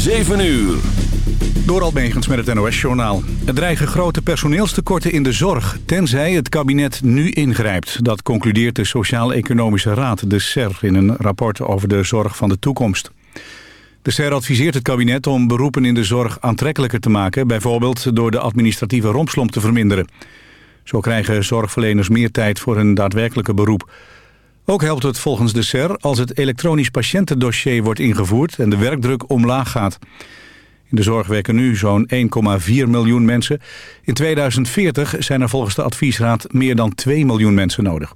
7 uur. Door Almegens met het NOS-journaal. Er dreigen grote personeelstekorten in de zorg... tenzij het kabinet nu ingrijpt. Dat concludeert de Sociaal-Economische Raad, de SER... in een rapport over de zorg van de toekomst. De SER adviseert het kabinet om beroepen in de zorg aantrekkelijker te maken... bijvoorbeeld door de administratieve rompslomp te verminderen. Zo krijgen zorgverleners meer tijd voor hun daadwerkelijke beroep. Ook helpt het volgens de SER als het elektronisch patiëntendossier wordt ingevoerd... en de werkdruk omlaag gaat... In de zorg werken nu zo'n 1,4 miljoen mensen. In 2040 zijn er volgens de adviesraad meer dan 2 miljoen mensen nodig.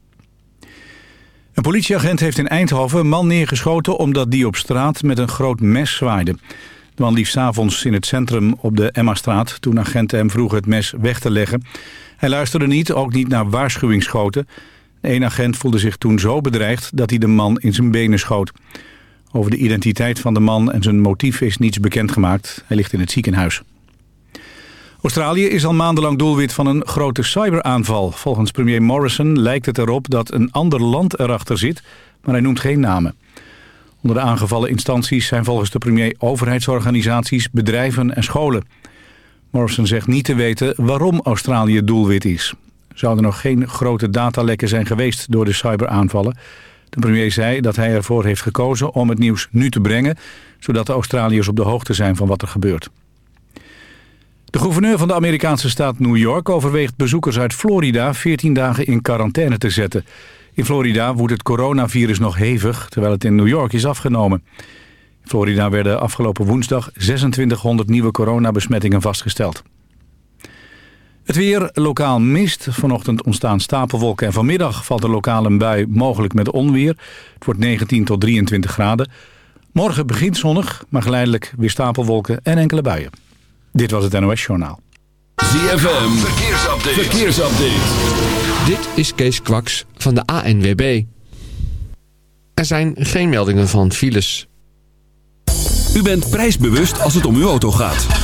Een politieagent heeft in Eindhoven een man neergeschoten... omdat die op straat met een groot mes zwaaide. De man liep s'avonds in het centrum op de Emma-straat... toen agenten hem vroegen het mes weg te leggen. Hij luisterde niet, ook niet naar waarschuwingsschoten. Een agent voelde zich toen zo bedreigd dat hij de man in zijn benen schoot. Over de identiteit van de man en zijn motief is niets bekendgemaakt. Hij ligt in het ziekenhuis. Australië is al maandenlang doelwit van een grote cyberaanval. Volgens premier Morrison lijkt het erop dat een ander land erachter zit, maar hij noemt geen namen. Onder de aangevallen instanties zijn volgens de premier overheidsorganisaties, bedrijven en scholen. Morrison zegt niet te weten waarom Australië doelwit is. Zouden nog geen grote datalekken zijn geweest door de cyberaanvallen... De premier zei dat hij ervoor heeft gekozen om het nieuws nu te brengen... zodat de Australiërs op de hoogte zijn van wat er gebeurt. De gouverneur van de Amerikaanse staat New York overweegt bezoekers uit Florida 14 dagen in quarantaine te zetten. In Florida woedt het coronavirus nog hevig, terwijl het in New York is afgenomen. In Florida werden afgelopen woensdag 2600 nieuwe coronabesmettingen vastgesteld. Het weer, lokaal mist. Vanochtend ontstaan stapelwolken en vanmiddag valt er lokaal een bui, mogelijk met onweer. Het wordt 19 tot 23 graden. Morgen begint zonnig, maar geleidelijk weer stapelwolken en enkele buien. Dit was het NOS Journaal. ZFM, verkeersupdate. verkeersupdate. Dit is Kees Kwaks van de ANWB. Er zijn geen meldingen van files. U bent prijsbewust als het om uw auto gaat.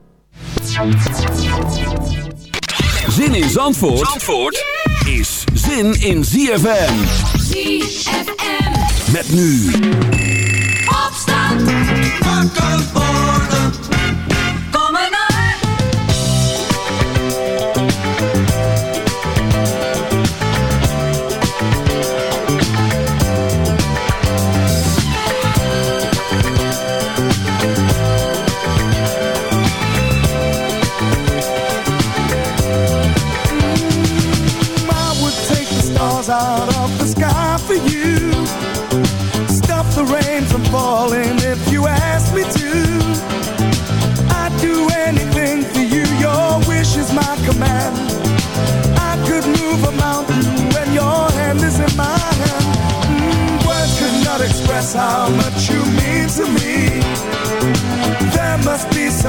Zin in Zandvoort, Zandvoort is zin in ZFM. ZFM. Met nu. Opstand.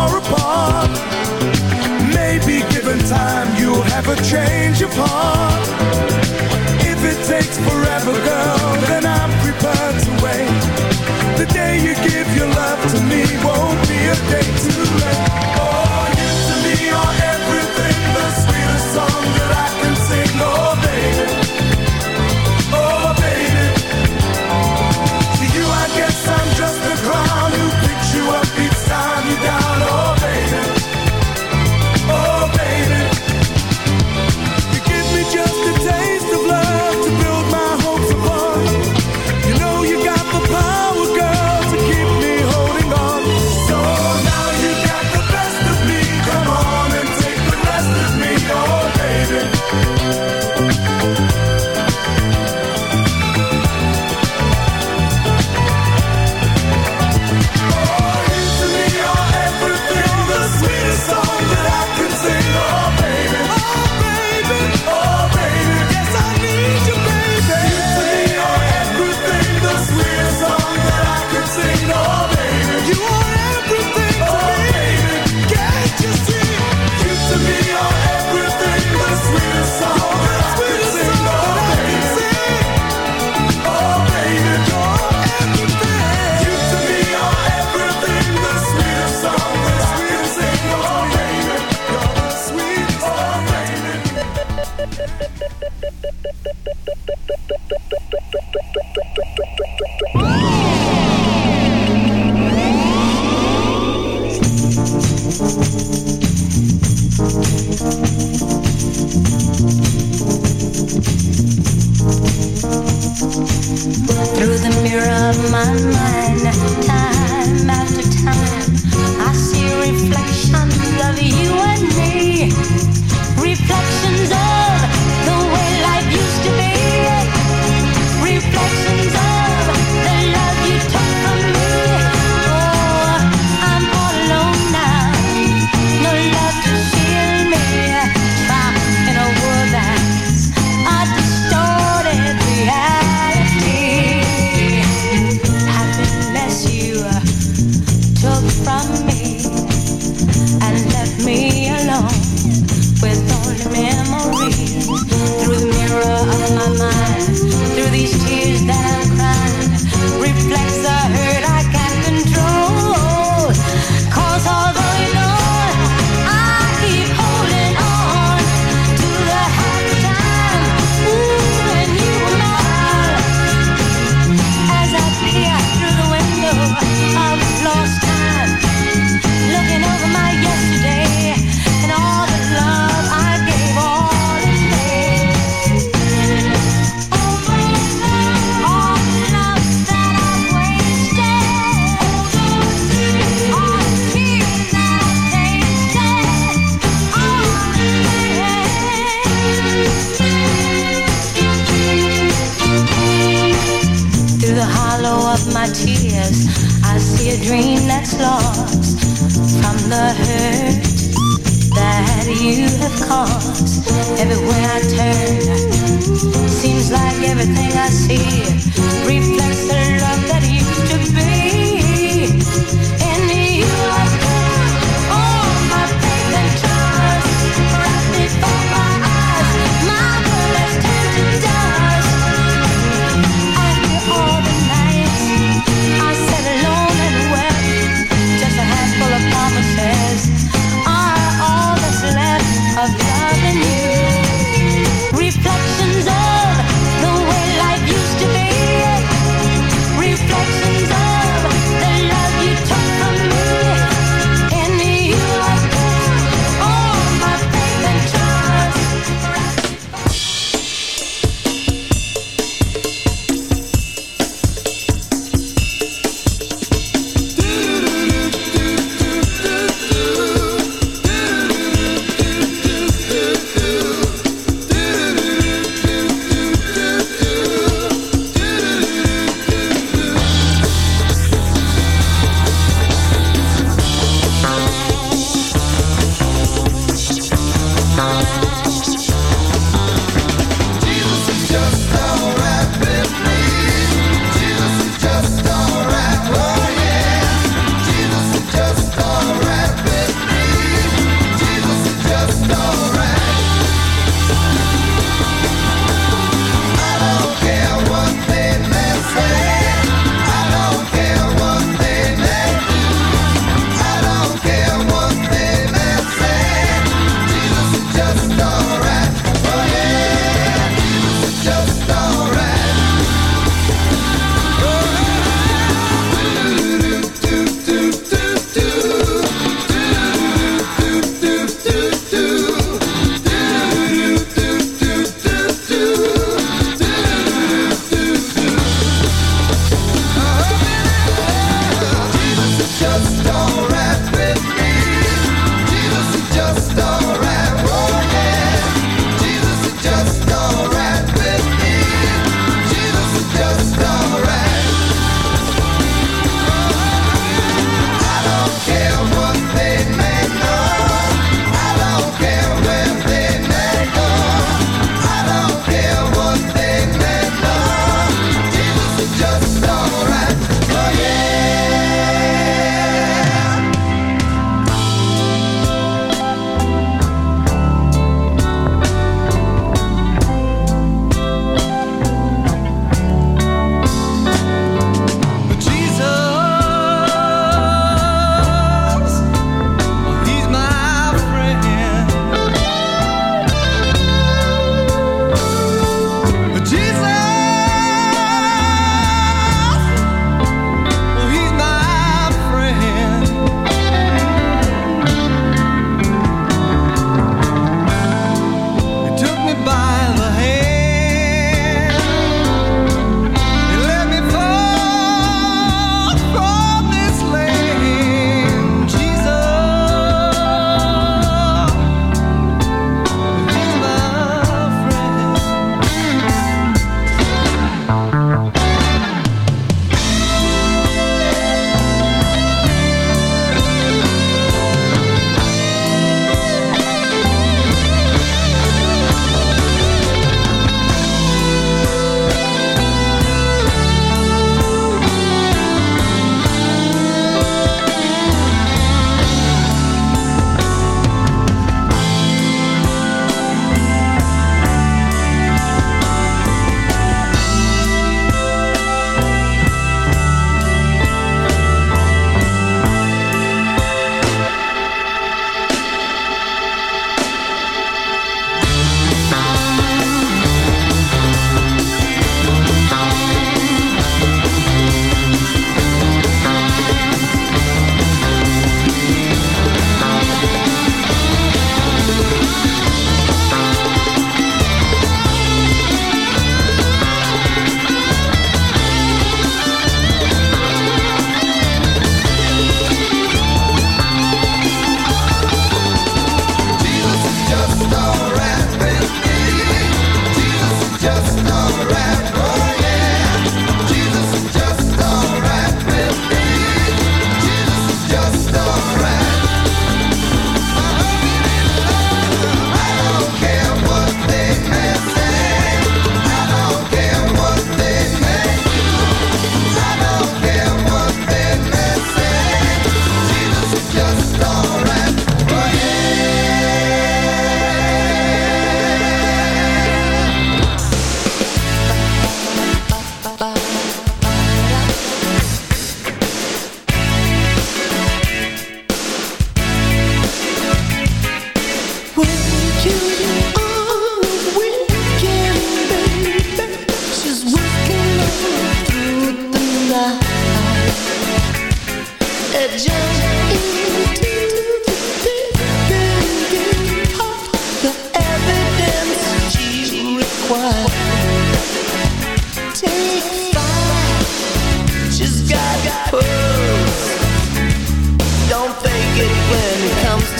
far apart. Maybe given time you'll have a change of heart. If it takes forever, girl, then I'm prepared to wait. The day you give your love to me won't be a day too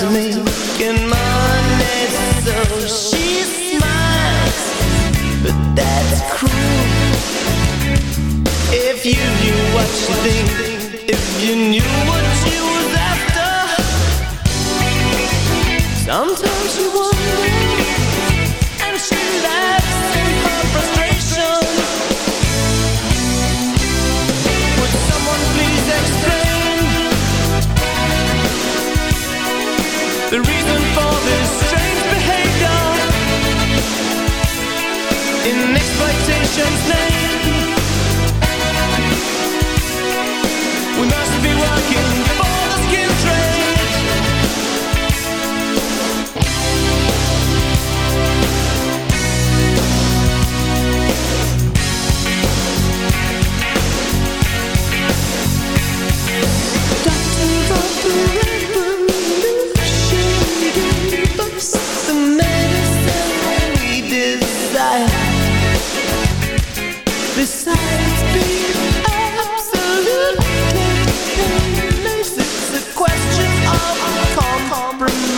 So she smiles But that's cruel. If you knew what you think If you knew what you after. Sometimes you wonder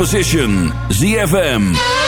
position. ZFM.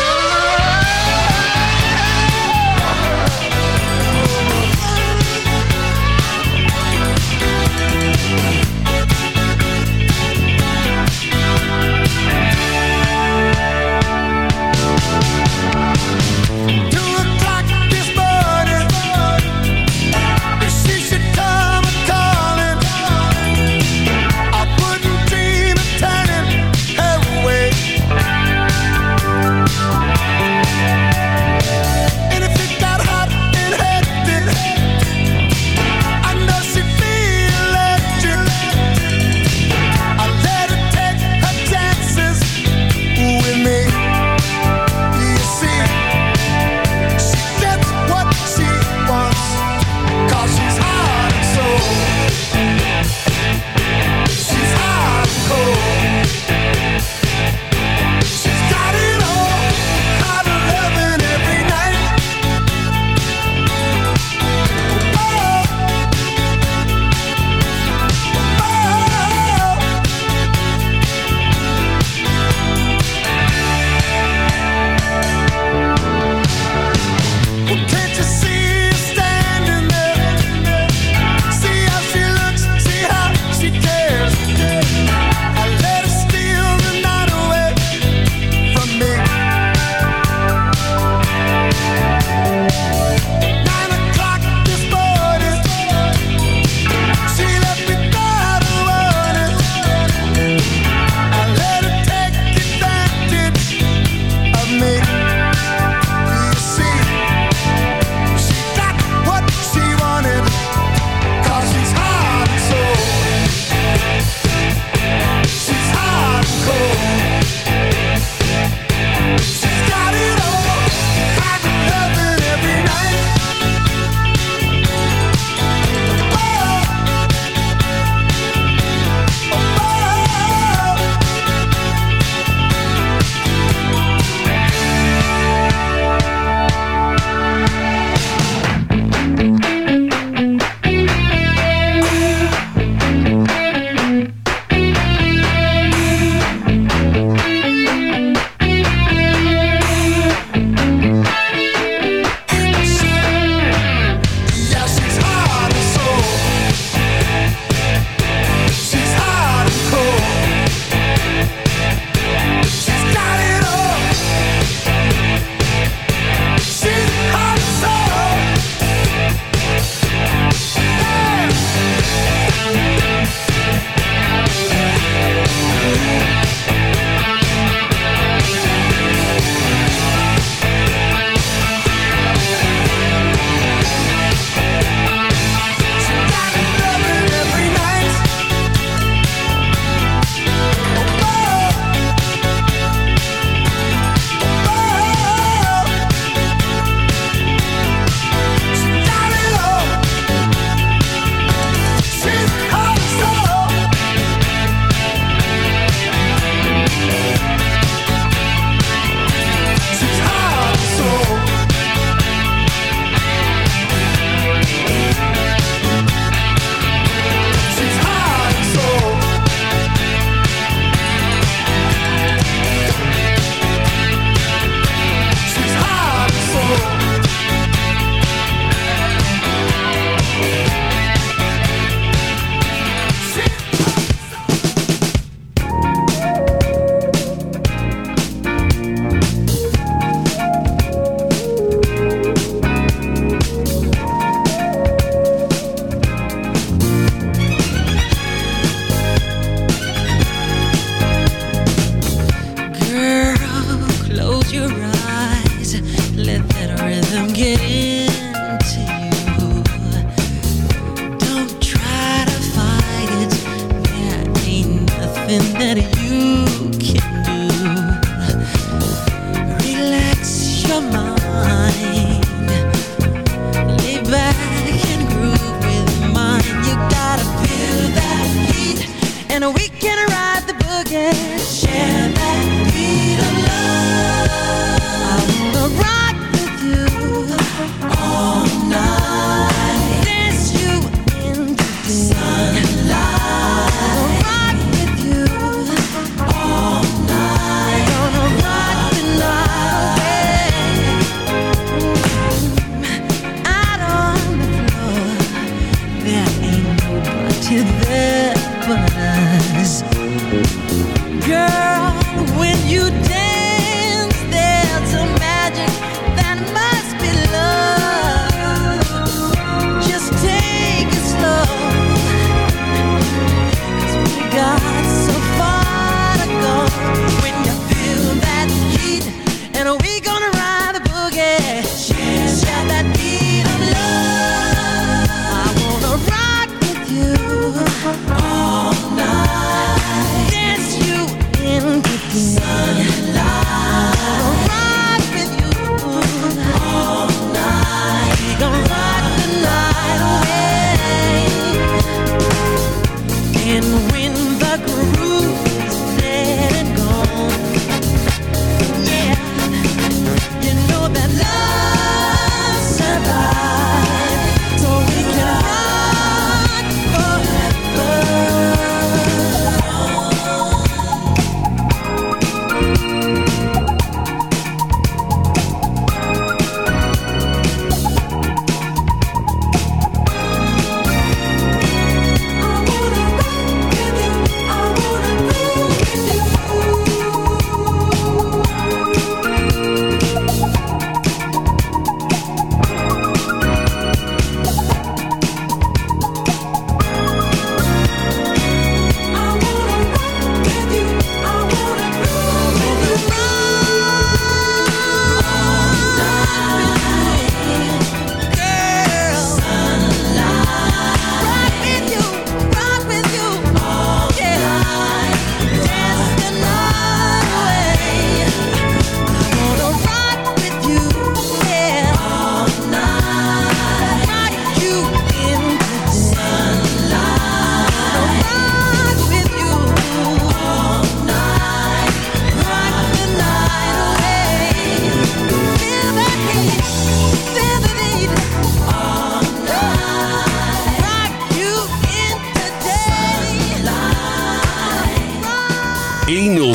again.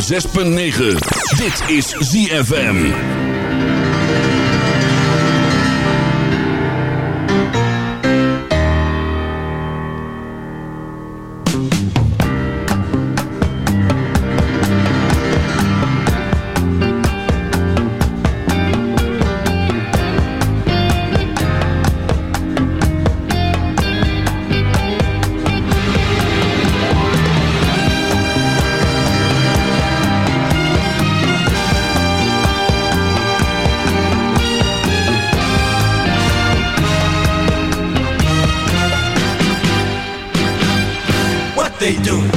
106.9. Dit is ZFM. they do.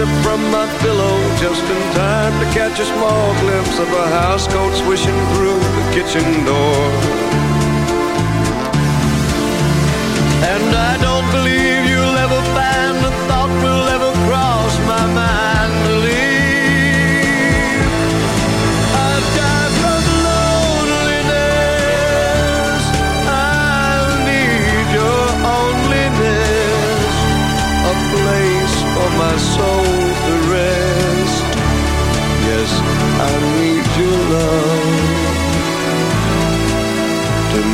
From my pillow just in time to catch a small glimpse of a housecoat swishing through the kitchen door. And I don't believe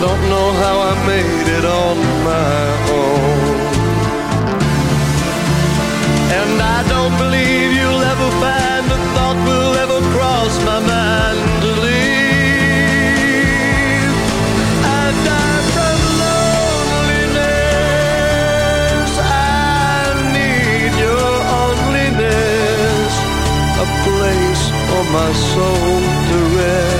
Don't know how I made it on my own. And I don't believe you'll ever find a thought will ever cross my mind to leave. I die from loneliness. I need your onlyness, a place for my soul to rest.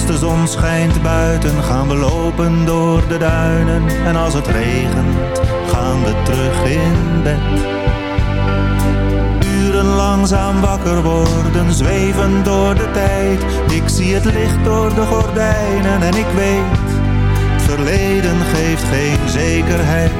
Als de zon schijnt buiten gaan we lopen door de duinen. En als het regent gaan we terug in bed. Uren langzaam wakker worden, zweven door de tijd. Ik zie het licht door de gordijnen en ik weet verleden geeft geen zekerheid.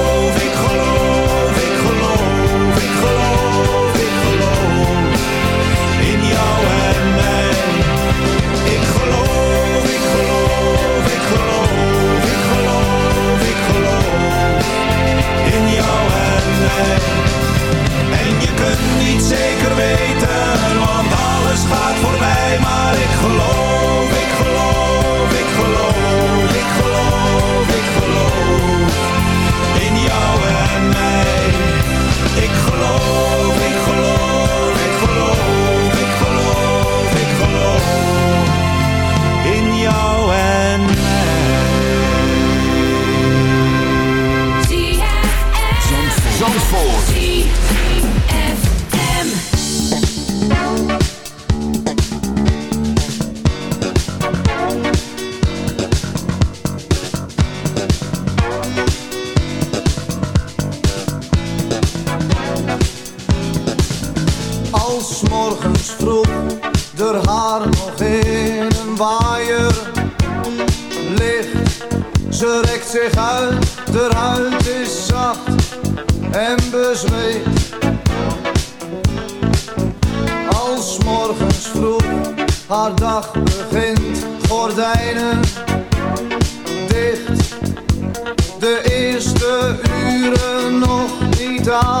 En je kunt niet zeker weten, want alles gaat voorbij. Maar ik geloof, ik geloof, ik geloof, ik geloof, ik geloof. In jou en mij. Ik geloof, waaier ligt. Ze rekt zich uit, de huid is zacht en bezweet. Als morgens vroeg haar dag begint, gordijnen dicht. De eerste uren nog niet aangekleed.